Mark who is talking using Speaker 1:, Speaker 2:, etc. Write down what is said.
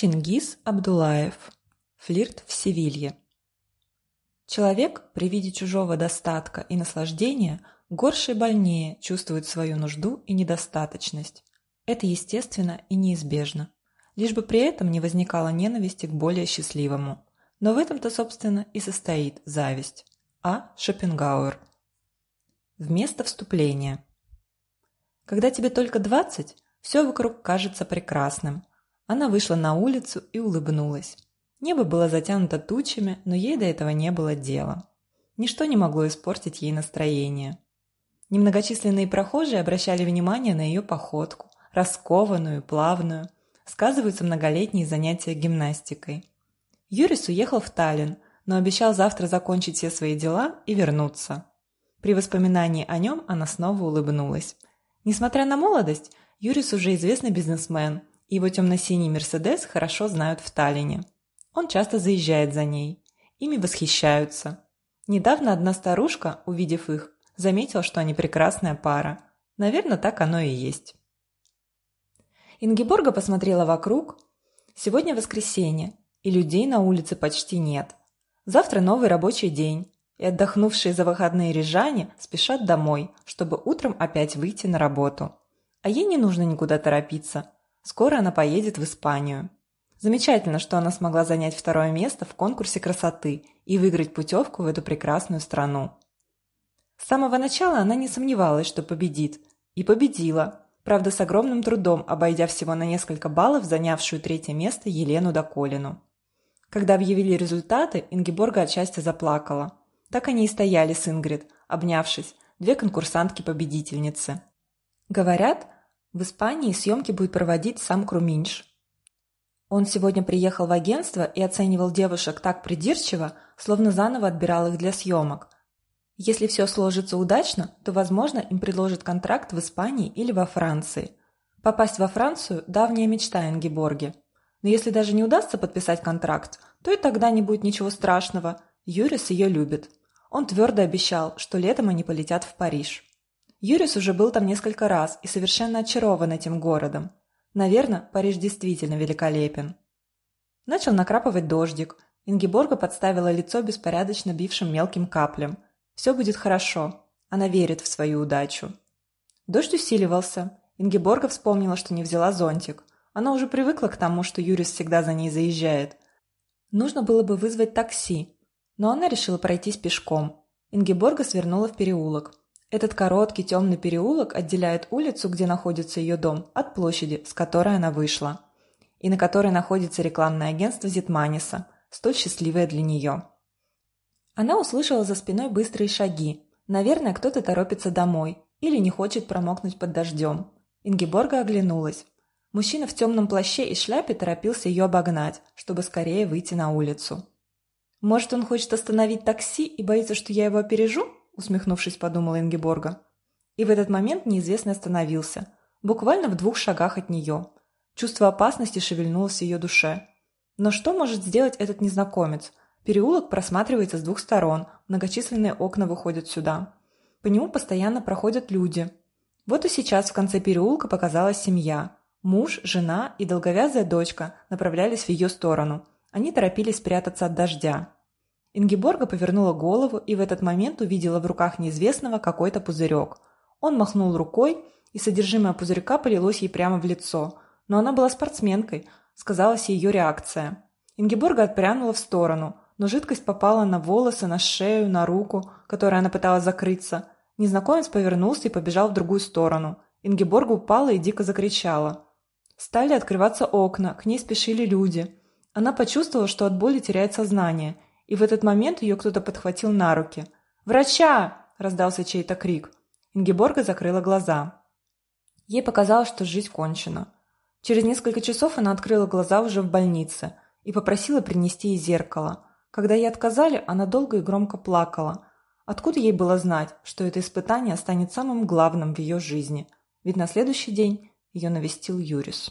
Speaker 1: Чингис Абдулаев. Флирт в Севилье. Человек при виде чужого достатка и наслаждения горше и больнее чувствует свою нужду и недостаточность. Это естественно и неизбежно. Лишь бы при этом не возникало ненависти к более счастливому. Но в этом-то, собственно, и состоит зависть. А. Шопенгауэр. Вместо вступления. Когда тебе только 20, все вокруг кажется прекрасным. Она вышла на улицу и улыбнулась. Небо было затянуто тучами, но ей до этого не было дела. Ничто не могло испортить ей настроение. Немногочисленные прохожие обращали внимание на ее походку, раскованную, плавную. Сказываются многолетние занятия гимнастикой. Юрис уехал в Таллин, но обещал завтра закончить все свои дела и вернуться. При воспоминании о нем она снова улыбнулась. Несмотря на молодость, Юрис уже известный бизнесмен, его темно-синий «Мерседес» хорошо знают в Таллине. Он часто заезжает за ней. Ими восхищаются. Недавно одна старушка, увидев их, заметила, что они прекрасная пара. Наверное, так оно и есть. Ингеборга посмотрела вокруг. Сегодня воскресенье, и людей на улице почти нет. Завтра новый рабочий день, и отдохнувшие за выходные рижане спешат домой, чтобы утром опять выйти на работу. А ей не нужно никуда торопиться – Скоро она поедет в Испанию. Замечательно, что она смогла занять второе место в конкурсе красоты и выиграть путевку в эту прекрасную страну. С самого начала она не сомневалась, что победит. И победила. Правда, с огромным трудом, обойдя всего на несколько баллов занявшую третье место Елену Доколину. Когда объявили результаты, Ингеборга от счастья заплакала. Так они и стояли с Ингрид, обнявшись, две конкурсантки-победительницы. Говорят, в Испании съемки будет проводить сам Круминш. Он сегодня приехал в агентство и оценивал девушек так придирчиво, словно заново отбирал их для съемок. Если все сложится удачно, то, возможно, им предложат контракт в Испании или во Франции. Попасть во Францию – давняя мечта Энгеборги. Но если даже не удастся подписать контракт, то и тогда не будет ничего страшного. Юрис ее любит. Он твердо обещал, что летом они полетят в Париж. Юрис уже был там несколько раз и совершенно очарован этим городом. Наверное, Париж действительно великолепен. Начал накрапывать дождик. Ингеборга подставила лицо беспорядочно бившим мелким каплям. Все будет хорошо. Она верит в свою удачу. Дождь усиливался. Ингеборга вспомнила, что не взяла зонтик. Она уже привыкла к тому, что Юрис всегда за ней заезжает. Нужно было бы вызвать такси, но она решила пройтись пешком. Ингеборга свернула в переулок. Этот короткий темный переулок отделяет улицу, где находится ее дом, от площади, с которой она вышла, и на которой находится рекламное агентство Зитманиса, столь счастливое для нее. Она услышала за спиной быстрые шаги. Наверное, кто-то торопится домой или не хочет промокнуть под дождем. Ингеборга оглянулась. Мужчина в темном плаще и шляпе торопился ее обогнать, чтобы скорее выйти на улицу. «Может, он хочет остановить такси и боится, что я его опережу?» Усмехнувшись, подумала Ингеборга. И в этот момент неизвестный остановился, буквально в двух шагах от нее. Чувство опасности шевельнулось в ее душе. Но что может сделать этот незнакомец? Переулок просматривается с двух сторон, многочисленные окна выходят сюда. По нему постоянно проходят люди. Вот и сейчас в конце переулка показалась семья. Муж, жена и долговязая дочка направлялись в ее сторону. Они торопились спрятаться от дождя. Ингеборга повернула голову и в этот момент увидела в руках неизвестного какой-то пузырек. Он махнул рукой, и содержимое пузырька полилось ей прямо в лицо. Но она была спортсменкой, сказалась ее реакция. Ингеборга отпрянула в сторону, но жидкость попала на волосы, на шею, на руку, которой она пыталась закрыться. Незнакомец повернулся и побежал в другую сторону. Ингеборга упала и дико закричала. Стали открываться окна, к ней спешили люди. Она почувствовала, что от боли теряет сознание – и в этот момент ее кто-то подхватил на руки. «Врача!» – раздался чей-то крик. Ингеборга закрыла глаза. Ей показалось, что жизнь кончена. Через несколько часов она открыла глаза уже в больнице и попросила принести ей зеркало. Когда ей отказали, она долго и громко плакала. Откуда ей было знать, что это испытание станет самым главным в ее жизни? Ведь на следующий день ее навестил Юрис.